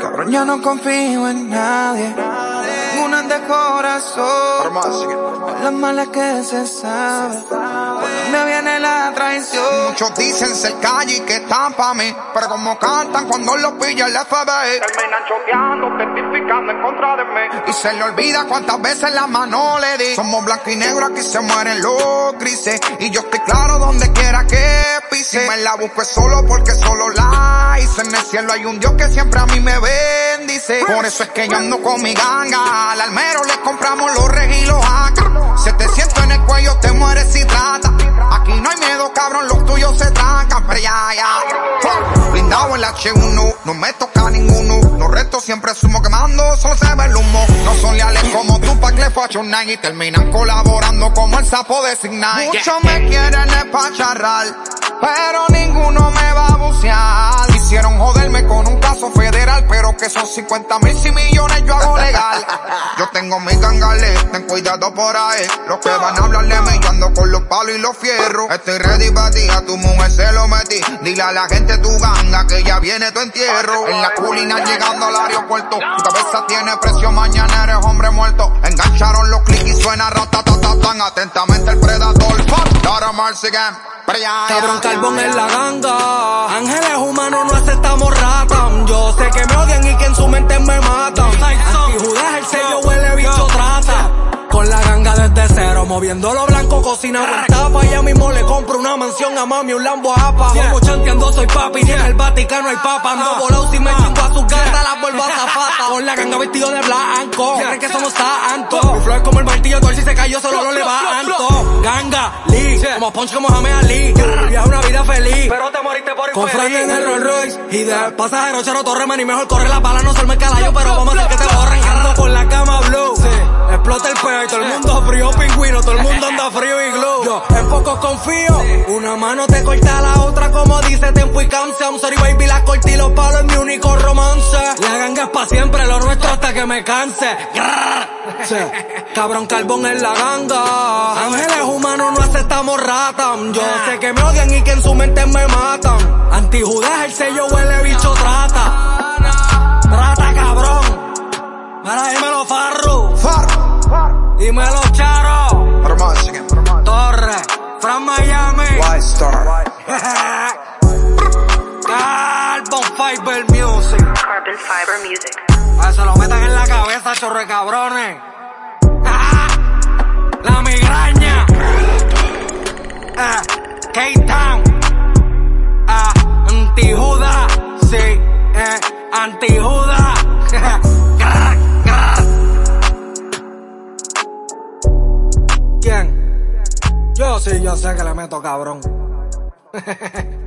Cabrón, ya no confío en nadie. Una de corazón. Por las malas que se sabe. Dónde viene la traición. Muchos dicen ser calle y que están pa' mí. Pero como cantan cuando los pilla el FBI. Terminan choteando, testificando en contra de mí. Y se le olvida cuántas veces la mano le di. Somos blanco y negro, aquí se mueren los grises. Y yo estoy claro donde pise. Si me la busco es solo porque solo la hice. En el cielo hay un Dios que siempre a mí me bendice. Por eso es que yo ando con mi ganga. Al almero le compramos los reyes y los acá. Se te siento en el cuello, te mueres si trata. Aquí no hay miedo, cabrón, los tuyos se trancan. Pero ya, ya. Blindado en la H1, no me toca ninguno. Los restos siempre sumo quemando, solo se ve el humo. No son leales como tú, pa' que Fashion Nine y terminan colaborando como el sapo de Signal. Muchos me quieren espacharrar, pero ninguno me va a bucear. Quisieron joderme con un caso federal, pero que son 50 mil y millones yo hago legal. Yo tengo mis gangales, ten cuidado por ahí. Los que van a hablar de mí, yo ando con los palos y los fierros. Estoy ready para ti, a tu mujer se lo metí. Dile a la gente tu ganga que ya viene tu entierro. En la culina llegando al aeropuerto. Tu cabeza tiene precio, mañana eres hombre muerto. Cabrón carbón en la ganga. Ángeles humanos no aceptamos rata. Yo sé que me odian y que en su mente me matan. Anti-Judas el sello huele bicho trata. Con la ganga desde cero, moviendo lo blanco, cocina en tapa. Ya mismo le compro una mansión a mami, un Lambo a apa. Como chanteando soy papi, ni en el Vaticano hay papa. Ando volado si me chingo a sus gatas, las vuelvo a zafata. Con la ganga vestido de blanco, creen que somos santos. Mi flow es como el martillo, todo si se cayó solo lo levanto. Ganga, como Punch como Jame Ali. Viaja una vida feliz. Pero te moriste por Con infeliz. en el Rolls Royce y de pasajero Charo Torreman y mejor corre la bala, no se el caballo, pero vamos a hacer que te borren. Ando con la cama blue, explota el pecho, todo el mundo frío pingüino, todo el mundo anda frío y glue. Yo en pocos confío, una mano te corta la otra como dice Tempo y Cance. I'm sorry baby, la corté y los palos es mi único romance. La ganga es pa' siempre, lo nuestro hasta que me canse. Grrr. Sí. Cabrón carbón en la ganga. Ángeles humanos no aceptamos rata. Yo sé que me odian y que en su mente me matan. Anti-Judas el sello huele bicho trata. Trata cabrón. Mira, dímelo Farru. Far. Dímelo Charo. Torre. From Miami. White Star. Carbon Fiber Music. Carbon Fiber Music. A se lo metan en la cabeza, chorre cabrones. K-Town. Ah, Antijuda. Sí, eh, Antijuda. ¿Quién? Yo sí, yo sé que le meto cabrón.